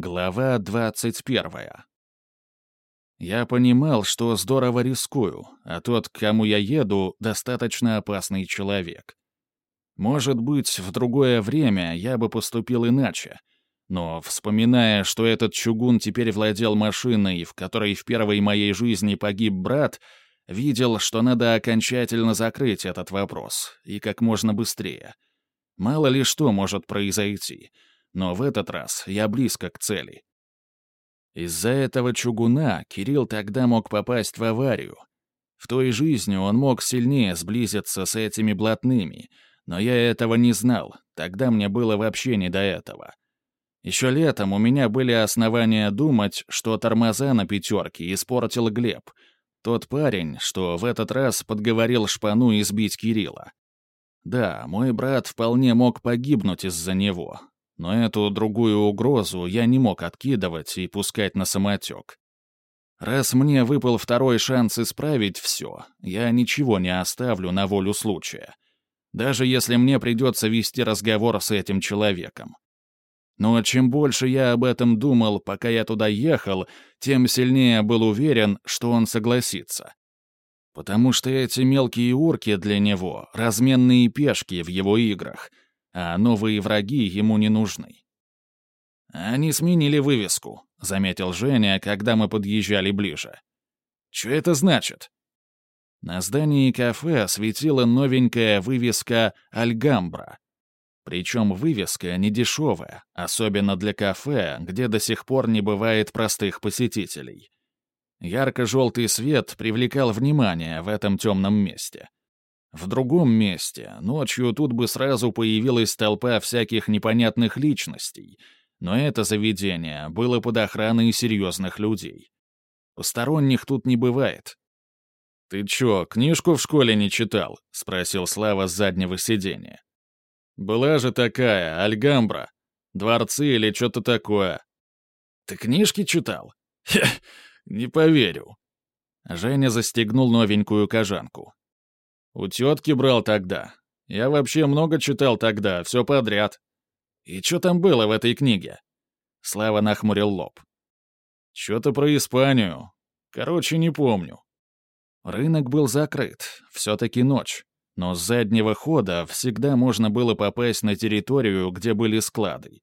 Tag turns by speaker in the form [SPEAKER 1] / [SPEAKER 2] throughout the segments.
[SPEAKER 1] Глава 21. Я понимал, что здорово рискую, а тот, к кому я еду, достаточно опасный человек. Может быть, в другое время я бы поступил иначе. Но, вспоминая, что этот чугун теперь владел машиной, в которой в первой моей жизни погиб брат, видел, что надо окончательно закрыть этот вопрос, и как можно быстрее. Мало ли что может произойти — но в этот раз я близко к цели. Из-за этого чугуна Кирилл тогда мог попасть в аварию. В той жизни он мог сильнее сблизиться с этими блатными, но я этого не знал, тогда мне было вообще не до этого. Еще летом у меня были основания думать, что тормоза на пятерке испортил Глеб, тот парень, что в этот раз подговорил шпану избить Кирилла. Да, мой брат вполне мог погибнуть из-за него, но эту другую угрозу я не мог откидывать и пускать на самотек. Раз мне выпал второй шанс исправить все, я ничего не оставлю на волю случая. Даже если мне придется вести разговор с этим человеком. Но чем больше я об этом думал, пока я туда ехал, тем сильнее был уверен, что он согласится. Потому что эти мелкие урки для него — разменные пешки в его играх — а новые враги ему не нужны. «Они сменили вывеску», — заметил Женя, когда мы подъезжали ближе. «Что это значит?» На здании кафе светила новенькая вывеска «Альгамбра». Причем вывеска не дешевая, особенно для кафе, где до сих пор не бывает простых посетителей. Ярко-желтый свет привлекал внимание в этом темном месте. В другом месте ночью тут бы сразу появилась толпа всяких непонятных личностей, но это заведение было под охраной серьезных людей. Посторонних тут не бывает. «Ты чё, книжку в школе не читал?» — спросил Слава с заднего сиденья. «Была же такая, Альгамбра. Дворцы или что-то такое». «Ты книжки читал?» «Хе, не поверю». Женя застегнул новенькую кожанку. У тетки брал тогда. Я вообще много читал тогда, все подряд. И что там было в этой книге? Слава нахмурил лоб. Что-то про Испанию. Короче, не помню. Рынок был закрыт, все-таки ночь. Но с заднего хода всегда можно было попасть на территорию, где были склады.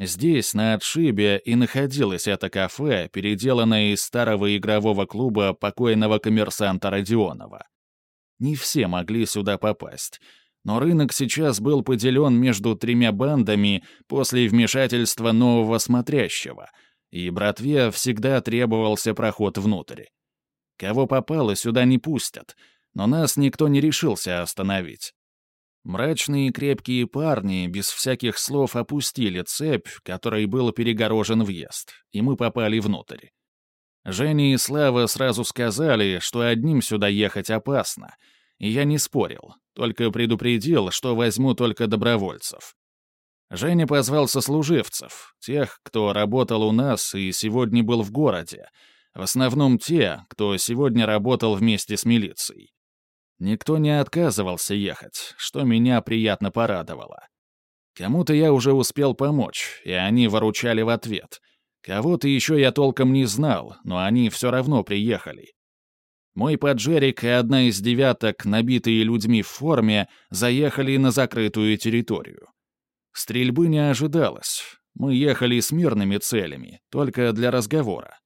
[SPEAKER 1] Здесь, на отшибе, и находилось это кафе, переделанное из старого игрового клуба покойного коммерсанта Родионова. Не все могли сюда попасть. Но рынок сейчас был поделен между тремя бандами после вмешательства нового смотрящего, и братве всегда требовался проход внутрь. Кого попало, сюда не пустят, но нас никто не решился остановить. Мрачные крепкие парни без всяких слов опустили цепь, которой был перегорожен въезд, и мы попали внутрь. Женя и Слава сразу сказали, что одним сюда ехать опасно, и я не спорил, только предупредил, что возьму только добровольцев. Женя позвал сослуживцев, тех, кто работал у нас и сегодня был в городе, в основном те, кто сегодня работал вместе с милицией. Никто не отказывался ехать, что меня приятно порадовало. Кому-то я уже успел помочь, и они выручали в ответ — Кого-то еще я толком не знал, но они все равно приехали. Мой поджерик и одна из девяток, набитые людьми в форме, заехали на закрытую территорию. Стрельбы не ожидалось. Мы ехали с мирными целями, только для разговора.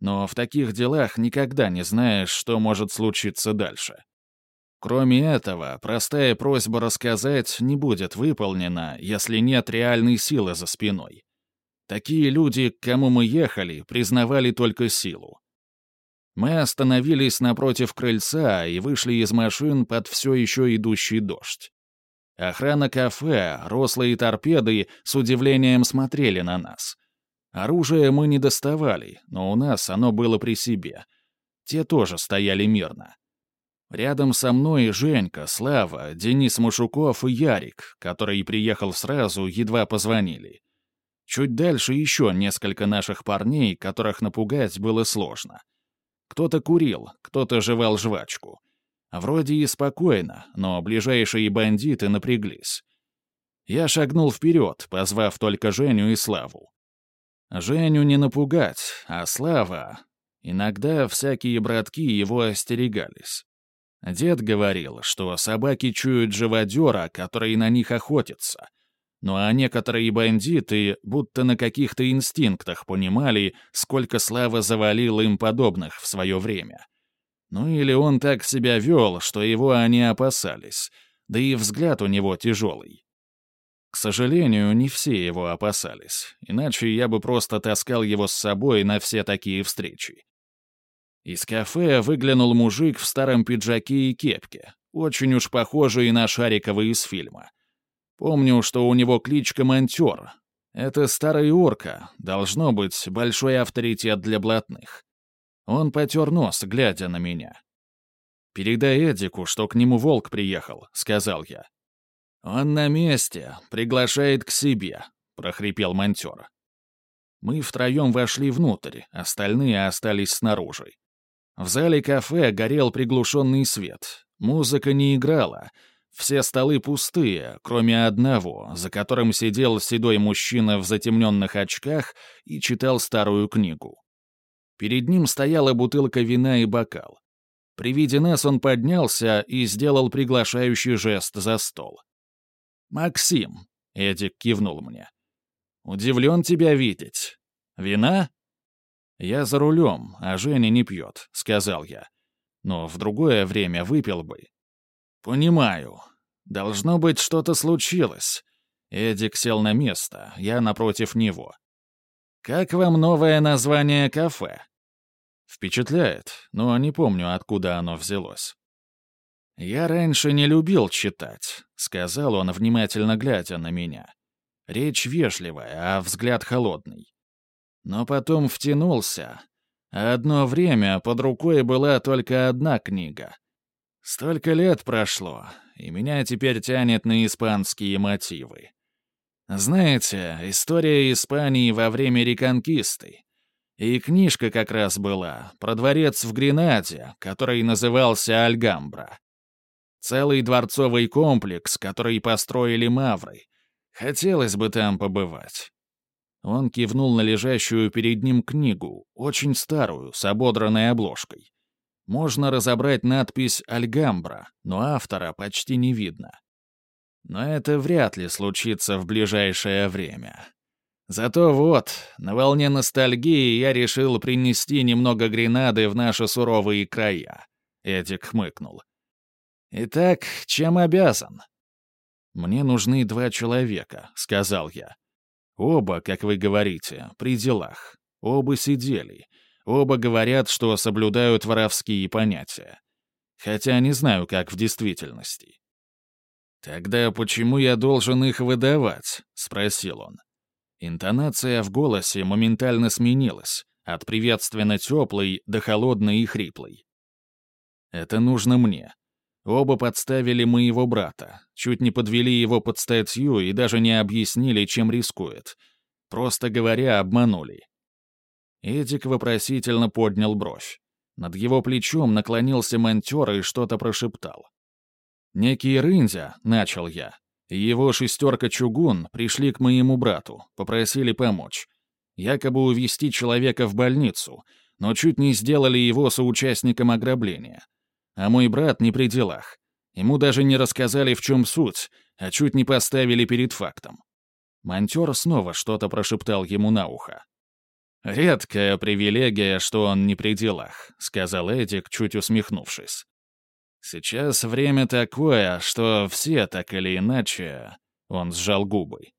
[SPEAKER 1] Но в таких делах никогда не знаешь, что может случиться дальше. Кроме этого, простая просьба рассказать не будет выполнена, если нет реальной силы за спиной. Такие люди, к кому мы ехали, признавали только силу. Мы остановились напротив крыльца и вышли из машин под все еще идущий дождь. Охрана кафе, рослые торпеды с удивлением смотрели на нас. Оружие мы не доставали, но у нас оно было при себе. Те тоже стояли мирно. Рядом со мной Женька, Слава, Денис Мушуков и Ярик, который приехал сразу, едва позвонили. Чуть дальше еще несколько наших парней, которых напугать было сложно. Кто-то курил, кто-то жевал жвачку. Вроде и спокойно, но ближайшие бандиты напряглись. Я шагнул вперед, позвав только Женю и Славу. Женю не напугать, а Слава... Иногда всякие братки его остерегались. Дед говорил, что собаки чуют живодера, который на них охотится. Ну а некоторые бандиты будто на каких-то инстинктах понимали, сколько Слава завалил им подобных в свое время. Ну или он так себя вел, что его они опасались, да и взгляд у него тяжелый. К сожалению, не все его опасались, иначе я бы просто таскал его с собой на все такие встречи. Из кафе выглянул мужик в старом пиджаке и кепке, очень уж похожий на Шарикова из фильма. Помню, что у него кличка Монтер. Это старый орка, должно быть, большой авторитет для блатных. Он потер нос, глядя на меня. «Передай Эдику, что к нему волк приехал», — сказал я. «Он на месте, приглашает к себе», — прохрипел монтер. Мы втроем вошли внутрь, остальные остались снаружи. В зале кафе горел приглушенный свет. Музыка не играла. Все столы пустые, кроме одного, за которым сидел седой мужчина в затемненных очках и читал старую книгу. Перед ним стояла бутылка вина и бокал. При виде нас он поднялся и сделал приглашающий жест за стол. «Максим», — Эдик кивнул мне. «Удивлен тебя видеть. Вина?» «Я за рулем, а Женя не пьет», — сказал я. «Но в другое время выпил бы». «Понимаю. Должно быть, что-то случилось». Эдик сел на место, я напротив него. «Как вам новое название кафе?» «Впечатляет, но не помню, откуда оно взялось». «Я раньше не любил читать», — сказал он, внимательно глядя на меня. Речь вежливая, а взгляд холодный. Но потом втянулся. одно время под рукой была только одна книга. Столько лет прошло, и меня теперь тянет на испанские мотивы. Знаете, история Испании во время реконкисты. И книжка как раз была про дворец в Гренаде, который назывался Альгамбра. Целый дворцовый комплекс, который построили мавры. Хотелось бы там побывать. Он кивнул на лежащую перед ним книгу, очень старую, с ободранной обложкой. Можно разобрать надпись «Альгамбра», но автора почти не видно. Но это вряд ли случится в ближайшее время. Зато вот, на волне ностальгии я решил принести немного гренады в наши суровые края. Эдик хмыкнул. «Итак, чем обязан?» «Мне нужны два человека», — сказал я. «Оба, как вы говорите, при делах. Оба сидели. Оба говорят, что соблюдают воровские понятия. Хотя не знаю, как в действительности». «Тогда почему я должен их выдавать?» — спросил он. Интонация в голосе моментально сменилась, от приветственно теплой до холодной и хриплой. «Это нужно мне. Оба подставили моего брата, чуть не подвели его под статью и даже не объяснили, чем рискует. Просто говоря, обманули. Эдик вопросительно поднял бровь. Над его плечом наклонился монтер и что-то прошептал. «Некий Рындя», — начал я, — и его шестерка чугун пришли к моему брату, попросили помочь. Якобы увезти человека в больницу, но чуть не сделали его соучастником ограбления. А мой брат не при делах. Ему даже не рассказали, в чем суть, а чуть не поставили перед фактом. Монтер снова что-то прошептал ему на ухо. «Редкая привилегия, что он не при делах», — сказал Эдик, чуть усмехнувшись. «Сейчас время такое, что все так или иначе...» — он сжал губы.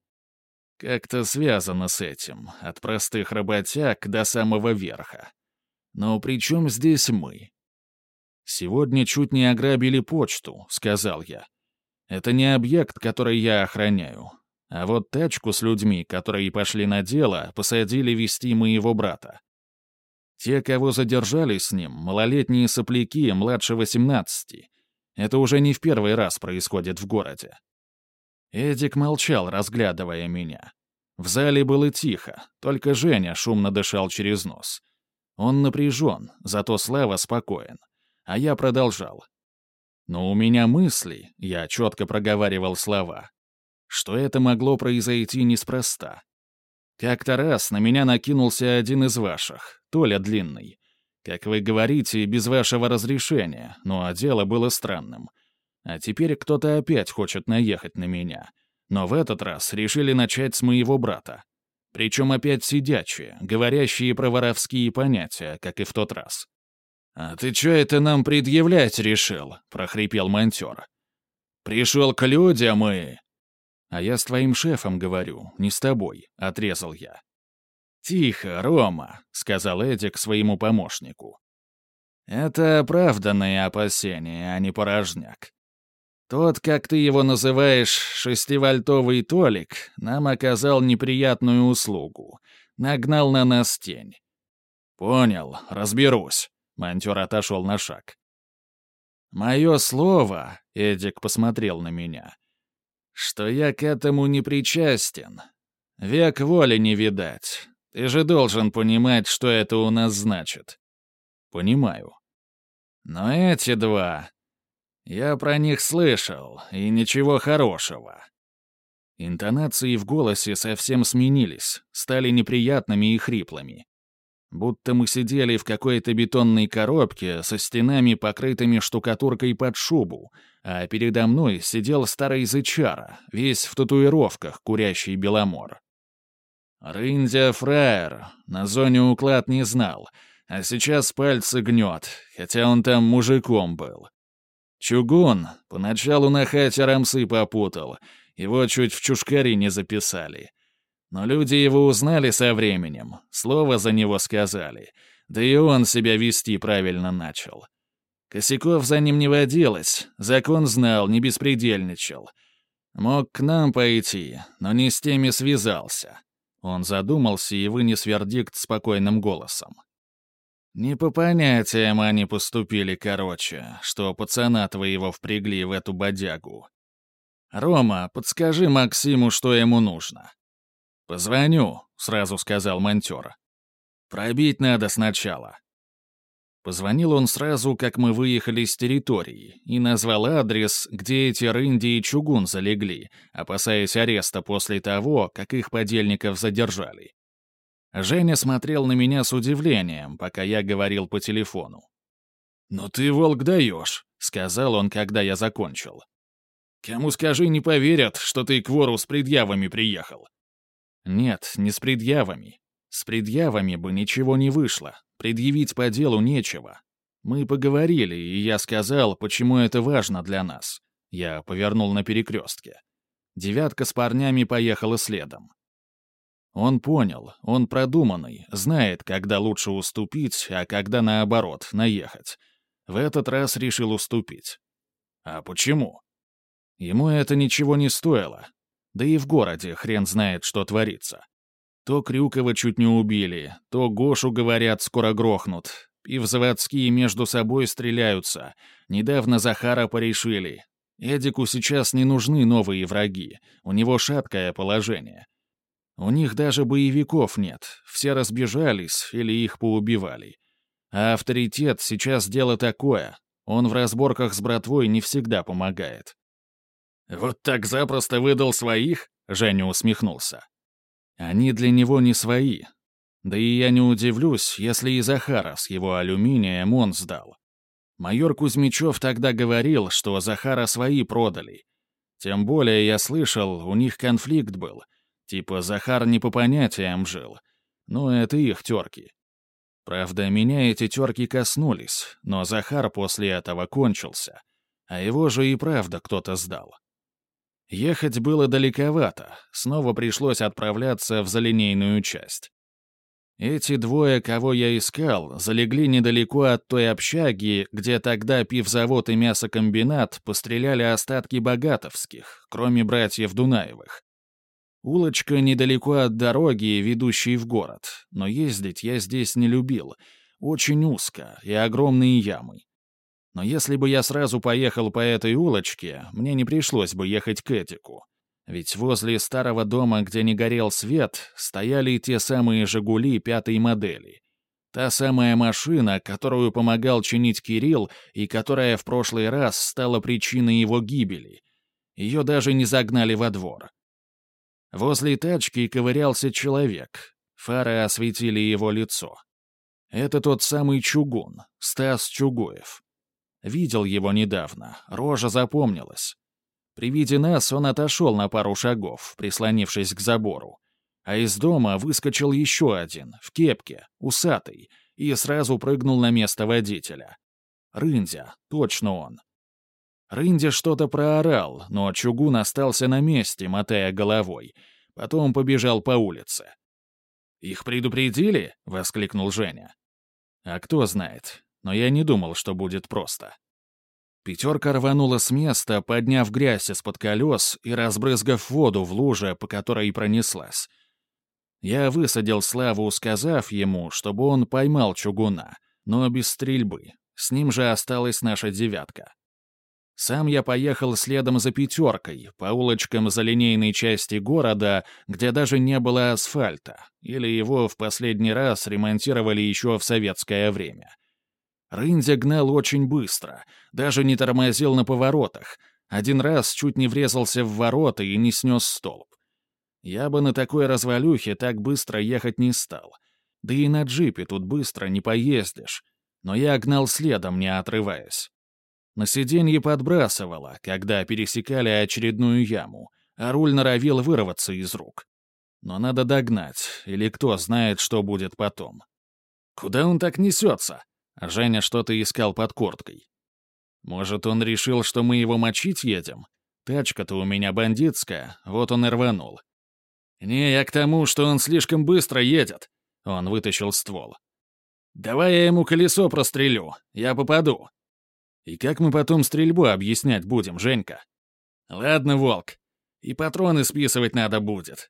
[SPEAKER 1] «Как-то связано с этим, от простых работяг до самого верха. Но при чем здесь мы? «Сегодня чуть не ограбили почту», — сказал я. «Это не объект, который я охраняю. А вот тачку с людьми, которые пошли на дело, посадили вести моего брата. Те, кого задержали с ним, малолетние сопляки младше 18. Это уже не в первый раз происходит в городе». Эдик молчал, разглядывая меня. В зале было тихо, только Женя шумно дышал через нос. Он напряжен, зато Слава спокоен а я продолжал. Но у меня мысли, я четко проговаривал слова, что это могло произойти неспроста. Как-то раз на меня накинулся один из ваших, Толя Длинный. Как вы говорите, без вашего разрешения, но дело было странным. А теперь кто-то опять хочет наехать на меня. Но в этот раз решили начать с моего брата. Причем опять сидячие, говорящие про воровские понятия, как и в тот раз. «А ты что это нам предъявлять решил?» — прохрипел монтер. «Пришел к людям и...» «А я с твоим шефом говорю, не с тобой», — отрезал я. «Тихо, Рома», — сказал Эдик своему помощнику. «Это оправданные опасения, а не порожняк. Тот, как ты его называешь, шестивольтовый Толик, нам оказал неприятную услугу. Нагнал на нас тень. «Понял, разберусь», — монтер отошел на шаг. «Мое слово», — Эдик посмотрел на меня, — «что я к этому не причастен. Век воли не видать. Ты же должен понимать, что это у нас значит». «Понимаю». «Но эти два, я про них слышал, и ничего хорошего». Интонации в голосе совсем сменились, стали неприятными и хриплыми. Будто мы сидели в какой-то бетонной коробке со стенами, покрытыми штукатуркой под шубу, а передо мной сидел старый зычара, весь в татуировках, курящий беломор. Рындя фраер, на зоне уклад не знал, а сейчас пальцы гнет, хотя он там мужиком был. Чугун поначалу на хате рамсы попутал, его чуть в чушкари не записали. Но люди его узнали со временем, слово за него сказали, да и он себя вести правильно начал. Косяков за ним не водилось, закон знал, не беспредельничал. Мог к нам пойти, но не с теми связался. Он задумался и вынес вердикт спокойным голосом. Не по понятиям они поступили короче, что пацана твоего впрягли в эту бодягу. Рома, подскажи Максиму, что ему нужно. Позвоню, сразу сказал монтер. Пробить надо сначала. Позвонил он сразу, как мы выехали с территории, и назвал адрес, где эти рынди и чугун залегли, опасаясь ареста после того, как их подельников задержали. Женя смотрел на меня с удивлением, пока я говорил по телефону. «Ну ты, волк, даешь», — сказал он, когда я закончил. «Кому скажи, не поверят, что ты к вору с предъявами приехал». «Нет, не с предъявами. С предъявами бы ничего не вышло. Предъявить по делу нечего. Мы поговорили, и я сказал, почему это важно для нас». Я повернул на перекрестке. Девятка с парнями поехала следом. Он понял, он продуманный, знает, когда лучше уступить, а когда, наоборот, наехать. В этот раз решил уступить. А почему? Ему это ничего не стоило. Да и в городе хрен знает, что творится. То Крюкова чуть не убили, то Гошу, говорят, скоро грохнут. И в заводские между собой стреляются. Недавно Захара порешили. Эдику сейчас не нужны новые враги. У него шаткое положение. У них даже боевиков нет, все разбежались или их поубивали. А авторитет сейчас дело такое, он в разборках с братвой не всегда помогает. «Вот так запросто выдал своих?» — Женя усмехнулся. «Они для него не свои. Да и я не удивлюсь, если и Захара с его алюминием он сдал. Майор Кузьмичев тогда говорил, что Захара свои продали. Тем более, я слышал, у них конфликт был — Типа Захар не по понятиям жил. Ну, это их терки. Правда, меня эти терки коснулись, но Захар после этого кончился. А его же и правда кто-то сдал. Ехать было далековато, снова пришлось отправляться в залинейную часть. Эти двое, кого я искал, залегли недалеко от той общаги, где тогда пивзавод и мясокомбинат постреляли остатки богатовских, кроме братьев Дунаевых. Улочка недалеко от дороги, ведущей в город, но ездить я здесь не любил. Очень узко и огромные ямы. Но если бы я сразу поехал по этой улочке, мне не пришлось бы ехать к Этику. Ведь возле старого дома, где не горел свет, стояли те самые «Жигули» пятой модели. Та самая машина, которую помогал чинить Кирилл и которая в прошлый раз стала причиной его гибели. Ее даже не загнали во двор. Возле тачки ковырялся человек. Фары осветили его лицо. Это тот самый Чугун, Стас Чугуев. Видел его недавно, рожа запомнилась. При виде нас он отошел на пару шагов, прислонившись к забору. А из дома выскочил еще один, в кепке, усатый, и сразу прыгнул на место водителя. Рындя, точно он. Рындя что-то проорал, но Чугун остался на месте, мотая головой. Потом побежал по улице. «Их предупредили?» — воскликнул Женя. «А кто знает, но я не думал, что будет просто». Пятерка рванула с места, подняв грязь из-под колес и разбрызгав воду в луже, по которой пронеслась. Я высадил Славу, сказав ему, чтобы он поймал чугуна, но без стрельбы. С ним же осталась наша девятка. Сам я поехал следом за пятеркой, по улочкам за линейной части города, где даже не было асфальта, или его в последний раз ремонтировали еще в советское время. Рындя гнал очень быстро, даже не тормозил на поворотах, один раз чуть не врезался в ворота и не снес столб. Я бы на такой развалюхе так быстро ехать не стал. Да и на джипе тут быстро не поездишь. Но я гнал следом, не отрываясь. На сиденье подбрасывало, когда пересекали очередную яму, а руль норовил вырваться из рук. Но надо догнать, или кто знает, что будет потом. Куда он так несется? Женя что-то искал под курткой. Может, он решил, что мы его мочить едем? Тачка-то у меня бандитская, вот он и рванул. «Не, я к тому, что он слишком быстро едет». Он вытащил ствол. «Давай я ему колесо прострелю. Я попаду». «И как мы потом стрельбу объяснять будем, Женька?» «Ладно, Волк. И патроны списывать надо будет».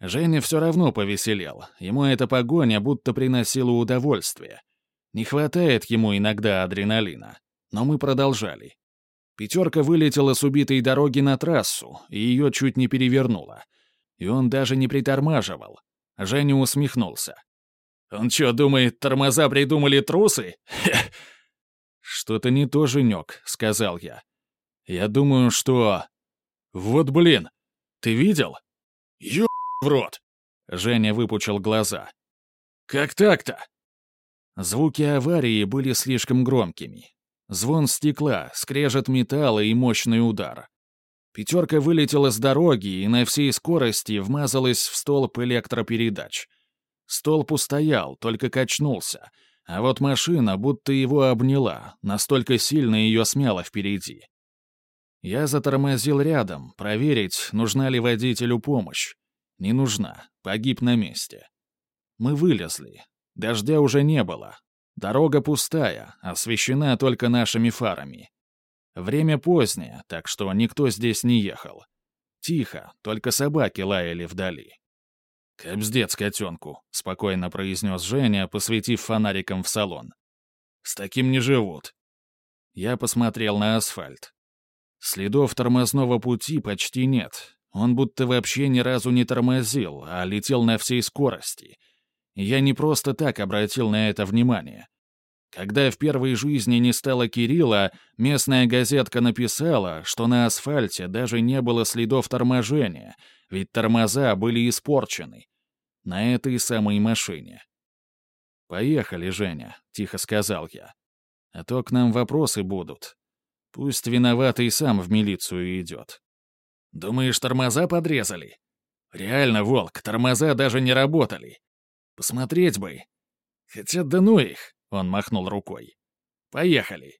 [SPEAKER 1] Женя все равно повеселел. Ему эта погоня будто приносила удовольствие. Не хватает ему иногда адреналина. Но мы продолжали. Пятерка вылетела с убитой дороги на трассу, и ее чуть не перевернула — и он даже не притормаживал. Женя усмехнулся. «Он что, думает, тормоза придумали трусы?» «Что-то не то, Женек», — сказал я. «Я думаю, что...» «Вот блин! Ты видел?» «Ё... в рот!» Женя выпучил глаза. «Как так-то?» Звуки аварии были слишком громкими. Звон стекла, скрежет металла и мощный удар. Пятерка вылетела с дороги и на всей скорости вмазалась в столб электропередач. Столб устоял, только качнулся, а вот машина будто его обняла, настолько сильно ее смяло впереди. Я затормозил рядом, проверить, нужна ли водителю помощь. Не нужна, погиб на месте. Мы вылезли. Дождя уже не было. Дорога пустая, освещена только нашими фарами. Время позднее, так что никто здесь не ехал. Тихо, только собаки лаяли вдали. «Кобздец котенку», — спокойно произнес Женя, посветив фонариком в салон. «С таким не живут». Я посмотрел на асфальт. Следов тормозного пути почти нет. Он будто вообще ни разу не тормозил, а летел на всей скорости. Я не просто так обратил на это внимание. Когда в первой жизни не стало Кирилла, местная газетка написала, что на асфальте даже не было следов торможения, ведь тормоза были испорчены. На этой самой машине. «Поехали, Женя», — тихо сказал я. «А то к нам вопросы будут. Пусть виноватый сам в милицию идет». «Думаешь, тормоза подрезали?» «Реально, Волк, тормоза даже не работали. Посмотреть бы. Хотя да ну их. Он махнул рукой. «Поехали!»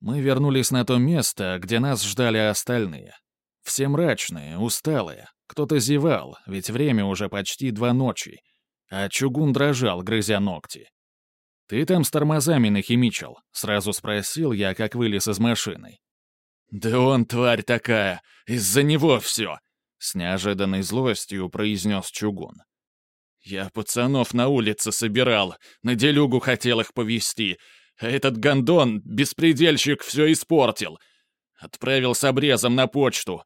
[SPEAKER 1] Мы вернулись на то место, где нас ждали остальные. Все мрачные, усталые. Кто-то зевал, ведь время уже почти два ночи. А чугун дрожал, грызя ногти. «Ты там с тормозами нахимичил?» — сразу спросил я, как вылез из машины. «Да он тварь такая! Из-за него все!» — с неожиданной злостью произнес чугун. Я пацанов на улице собирал, на делюгу хотел их повести, а этот гондон, беспредельщик, все испортил. Отправил с обрезом на почту.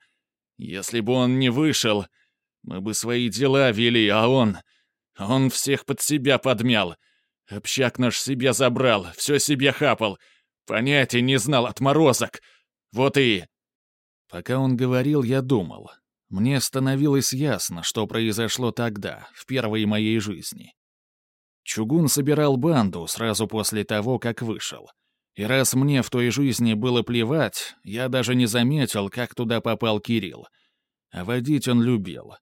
[SPEAKER 1] Если бы он не вышел, мы бы свои дела вели, а он... Он всех под себя подмял. Общак наш себе забрал, все себе хапал. Понятия не знал отморозок. Вот и... Пока он говорил, я думал. Мне становилось ясно, что произошло тогда, в первой моей жизни. Чугун собирал банду сразу после того, как вышел. И раз мне в той жизни было плевать, я даже не заметил, как туда попал Кирилл. А водить он любил.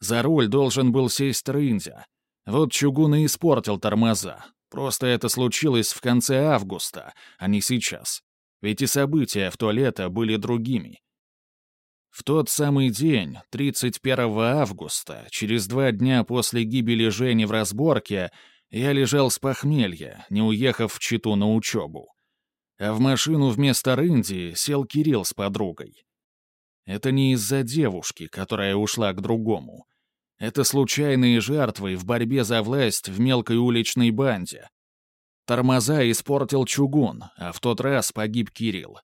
[SPEAKER 1] За руль должен был сесть Рындя. Вот Чугун и испортил тормоза. Просто это случилось в конце августа, а не сейчас. Ведь и события в то лето были другими. В тот самый день, 31 августа, через два дня после гибели Жени в разборке, я лежал с похмелья, не уехав в Читу на учебу. А в машину вместо Рынди сел Кирилл с подругой. Это не из-за девушки, которая ушла к другому. Это случайные жертвы в борьбе за власть в мелкой уличной банде. Тормоза испортил чугун, а в тот раз погиб Кирилл.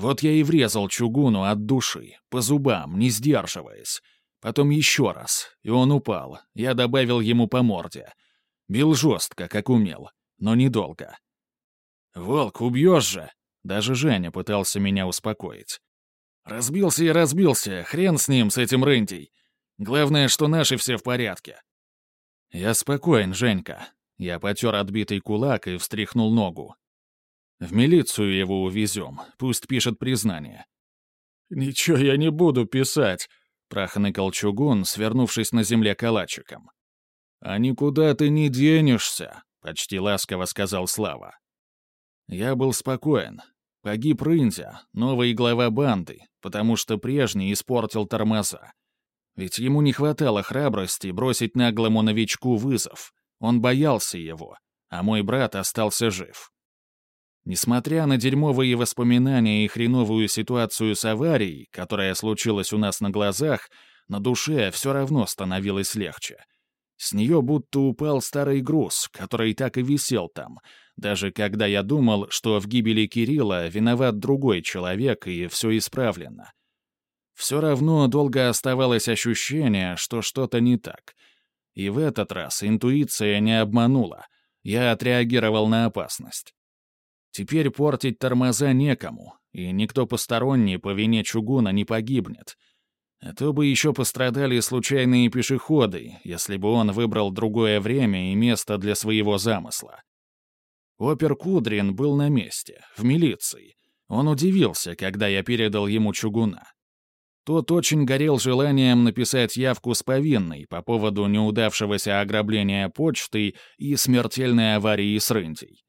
[SPEAKER 1] Вот я и врезал чугуну от души, по зубам, не сдерживаясь. Потом еще раз, и он упал. Я добавил ему по морде. Бил жестко, как умел, но недолго. «Волк, убьешь же!» Даже Женя пытался меня успокоить. «Разбился и разбился, хрен с ним, с этим Рэнди. Главное, что наши все в порядке». «Я спокоен, Женька». Я потер отбитый кулак и встряхнул ногу. «В милицию его увезем, пусть пишет признание». «Ничего я не буду писать», — прохныкал чугун, свернувшись на земле калачиком. «А никуда ты не денешься», — почти ласково сказал Слава. Я был спокоен. Погиб Рындя, новый глава банды, потому что прежний испортил тормоза. Ведь ему не хватало храбрости бросить наглому новичку вызов. Он боялся его, а мой брат остался жив. Несмотря на дерьмовые воспоминания и хреновую ситуацию с аварией, которая случилась у нас на глазах, на душе все равно становилось легче. С нее будто упал старый груз, который так и висел там, даже когда я думал, что в гибели Кирилла виноват другой человек и все исправлено. Все равно долго оставалось ощущение, что что-то не так. И в этот раз интуиция не обманула. Я отреагировал на опасность. Теперь портить тормоза некому, и никто посторонний по вине чугуна не погибнет. А то бы еще пострадали случайные пешеходы, если бы он выбрал другое время и место для своего замысла. Опер Кудрин был на месте, в милиции. Он удивился, когда я передал ему чугуна. Тот очень горел желанием написать явку с повинной по поводу неудавшегося ограбления почты и смертельной аварии с Рындей.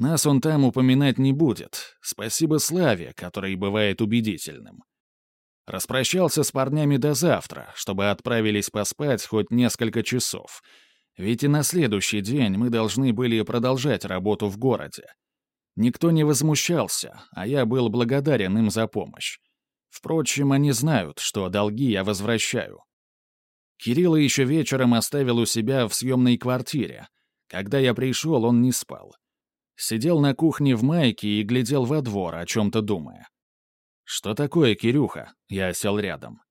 [SPEAKER 1] Нас он там упоминать не будет. Спасибо Славе, который бывает убедительным. Распрощался с парнями до завтра, чтобы отправились поспать хоть несколько часов. Ведь и на следующий день мы должны были продолжать работу в городе. Никто не возмущался, а я был благодарен им за помощь. Впрочем, они знают, что долги я возвращаю. Кирилла еще вечером оставил у себя в съемной квартире. Когда я пришел, он не спал. Сидел на кухне в майке и глядел во двор, о чем-то думая. «Что такое, Кирюха?» Я сел рядом.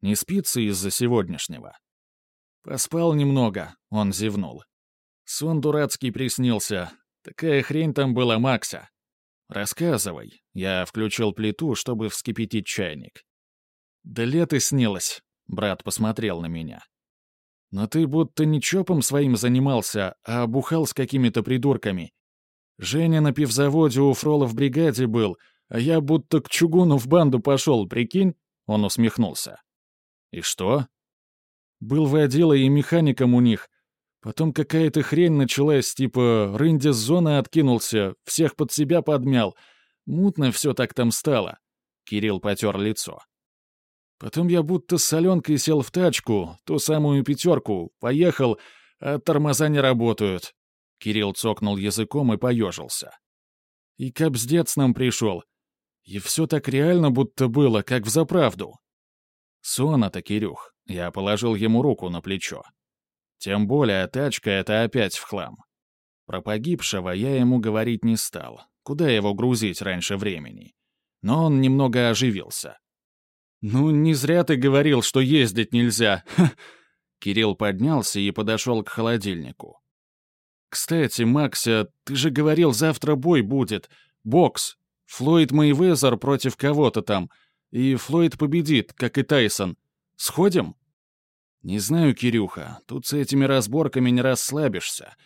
[SPEAKER 1] «Не спится из-за сегодняшнего?» «Поспал немного», — он зевнул. «Сон дурацкий приснился. Такая хрень там была, Макса. «Рассказывай». Я включил плиту, чтобы вскипятить чайник. «Да лето снилось», — брат посмотрел на меня. «Но ты будто не чопом своим занимался, а бухал с какими-то придурками. Женя на пивзаводе у Фрола в бригаде был, а я будто к чугуну в банду пошел, прикинь?» Он усмехнулся. «И что?» «Был водилой и механиком у них, Потом какая-то хрень началась, типа Рынди с зоны откинулся, всех под себя подмял. Мутно все так там стало. Кирилл потер лицо. Потом я будто с соленкой сел в тачку, ту самую пятерку, поехал, а тормоза не работают. Кирилл цокнул языком и поежился. И капздец нам пришел. И все так реально будто было, как в заправду. Сон это, Кирюх. Я положил ему руку на плечо. Тем более тачка — это опять в хлам. Про погибшего я ему говорить не стал. Куда его грузить раньше времени? Но он немного оживился. «Ну, не зря ты говорил, что ездить нельзя!» Кирилл поднялся и подошел к холодильнику. «Кстати, Макся, ты же говорил, завтра бой будет. Бокс. Флойд Мэйвезер против кого-то там. и Флойд победит, как и Тайсон. Сходим?» «Не знаю, Кирюха, тут с этими разборками не расслабишься.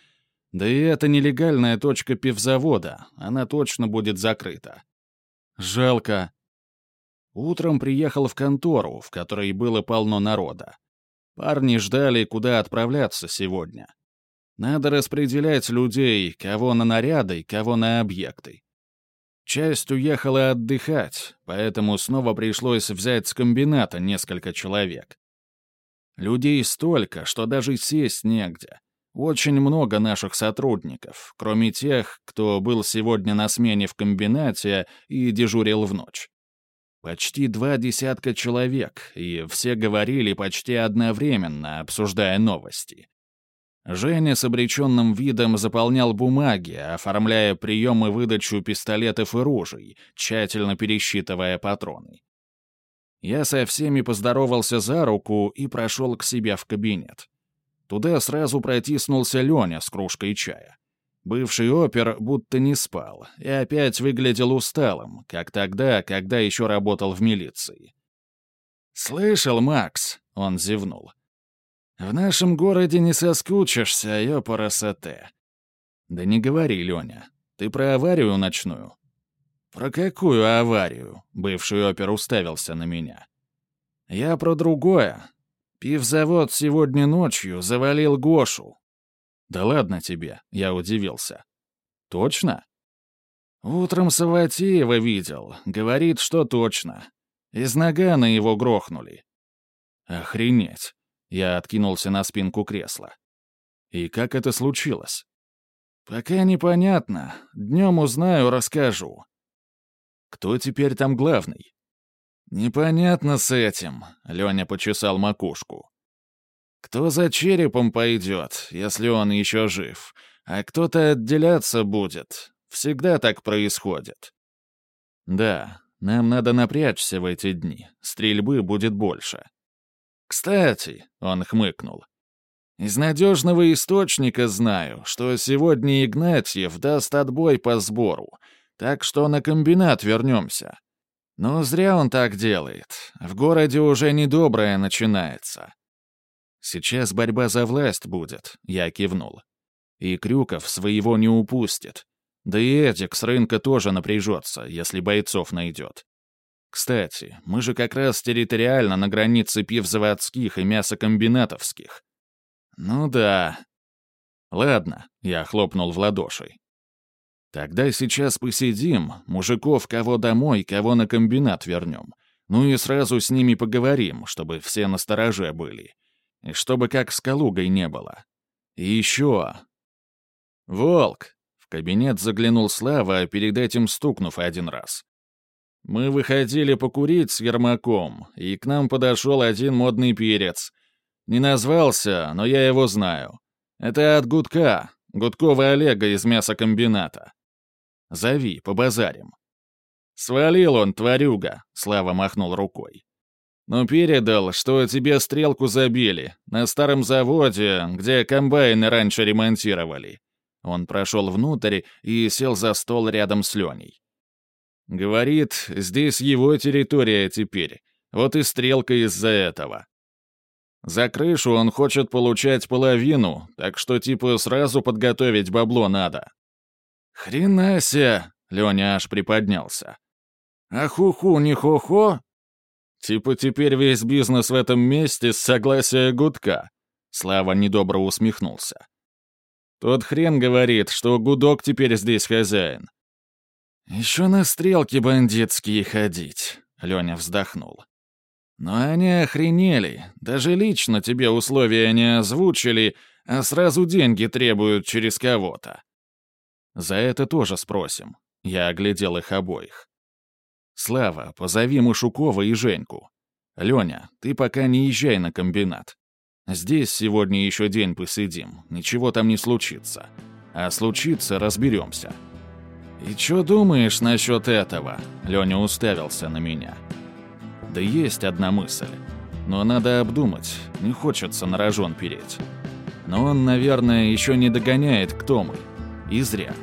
[SPEAKER 1] Да и это нелегальная точка пивзавода, она точно будет закрыта. Жалко. Утром приехал в контору, в которой было полно народа. Парни ждали, куда отправляться сегодня. Надо распределять людей, кого на наряды, кого на объекты. Часть уехала отдыхать, поэтому снова пришлось взять с комбината несколько человек. Людей столько, что даже сесть негде. Очень много наших сотрудников, кроме тех, кто был сегодня на смене в комбинате и дежурил в ночь. Почти два десятка человек, и все говорили почти одновременно, обсуждая новости. Женя с обреченным видом заполнял бумаги, оформляя прием и выдачу пистолетов и ружей, тщательно пересчитывая патроны. Я со всеми поздоровался за руку и прошел к себе в кабинет. Туда сразу протиснулся Леня с кружкой чая. Бывший опер будто не спал и опять выглядел усталым, как тогда, когда еще работал в милиции. «Слышал, Макс?» — он зевнул. «В нашем городе не соскучишься, ёпарасоте». «Да не говори, Леня. Ты про аварию ночную?» «Про какую аварию?» — бывший опер уставился на меня. «Я про другое. Пивзавод сегодня ночью завалил Гошу. Да ладно тебе, я удивился. Точно? Утром Саватеева видел. Говорит, что точно. Из нагана его грохнули. Охренеть. Я откинулся на спинку кресла. И как это случилось? Пока непонятно. Днем узнаю, расскажу. Кто теперь там главный? «Непонятно с этим», — Леня почесал макушку. «Кто за черепом пойдет, если он еще жив, а кто-то отделяться будет. Всегда так происходит». «Да, нам надо напрячься в эти дни, стрельбы будет больше». «Кстати», — он хмыкнул, — «из надежного источника знаю, что сегодня Игнатьев даст отбой по сбору, так что на комбинат вернемся». Но зря он так делает. В городе уже недоброе начинается. Сейчас борьба за власть будет, я кивнул. И Крюков своего не упустит. Да и Эдик с рынка тоже напряжется, если бойцов найдет. Кстати, мы же как раз территориально на границе пивзаводских и мясокомбинатовских. Ну да. Ладно, я хлопнул в ладоши. Тогда сейчас посидим, мужиков кого домой, кого на комбинат вернем. Ну и сразу с ними поговорим, чтобы все на стороже были. И чтобы как с Калугой не было. И еще... «Волк!» — в кабинет заглянул Слава, перед этим стукнув один раз. «Мы выходили покурить с Ермаком, и к нам подошел один модный перец. Не назвался, но я его знаю. Это от Гудка, Гудкова Олега из мясокомбината. Зови, побазарим». «Свалил он, тварюга», — Слава махнул рукой. «Ну, передал, что тебе стрелку забили, на старом заводе, где комбайны раньше ремонтировали». Он прошел внутрь и сел за стол рядом с Леней. «Говорит, здесь его территория теперь, вот и стрелка из-за этого». За крышу он хочет получать половину, так что типа сразу подготовить бабло надо. «Хрена себе!» — Леня аж приподнялся. «А ху-ху не хо-хо?» «Типа теперь весь бизнес в этом месте с согласия Гудка», — Слава недобро усмехнулся. «Тот хрен говорит, что Гудок теперь здесь хозяин». «Еще на стрелки бандитские ходить», — Леня вздохнул. «Но они охренели, даже лично тебе условия не озвучили, а сразу деньги требуют через кого-то. За это тоже спросим. Я оглядел их обоих. Слава, позови Машукова и Женьку. Леня, ты пока не езжай на комбинат. Здесь сегодня еще день посидим, ничего там не случится. А случится, разберемся. «И что думаешь насчет этого?» Леня уставился на меня. «Да есть одна мысль. Но надо обдумать, не хочется на рожон переть. Но он, наверное, еще не догоняет, кто мы. И зря.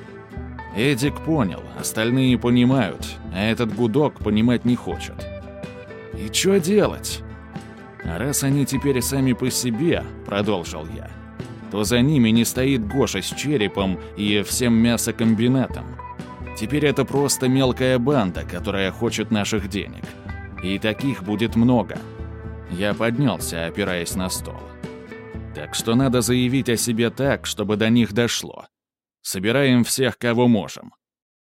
[SPEAKER 1] Эдик понял, остальные понимают, а этот гудок понимать не хочет. И что делать? А раз они теперь сами по себе, продолжил я, то за ними не стоит Гоша с черепом и всем мясокомбинатом. Теперь это просто мелкая банда, которая хочет наших денег. И таких будет много. Я поднялся, опираясь на стол. Так что надо заявить о себе так, чтобы до них дошло. Собираем всех, кого можем.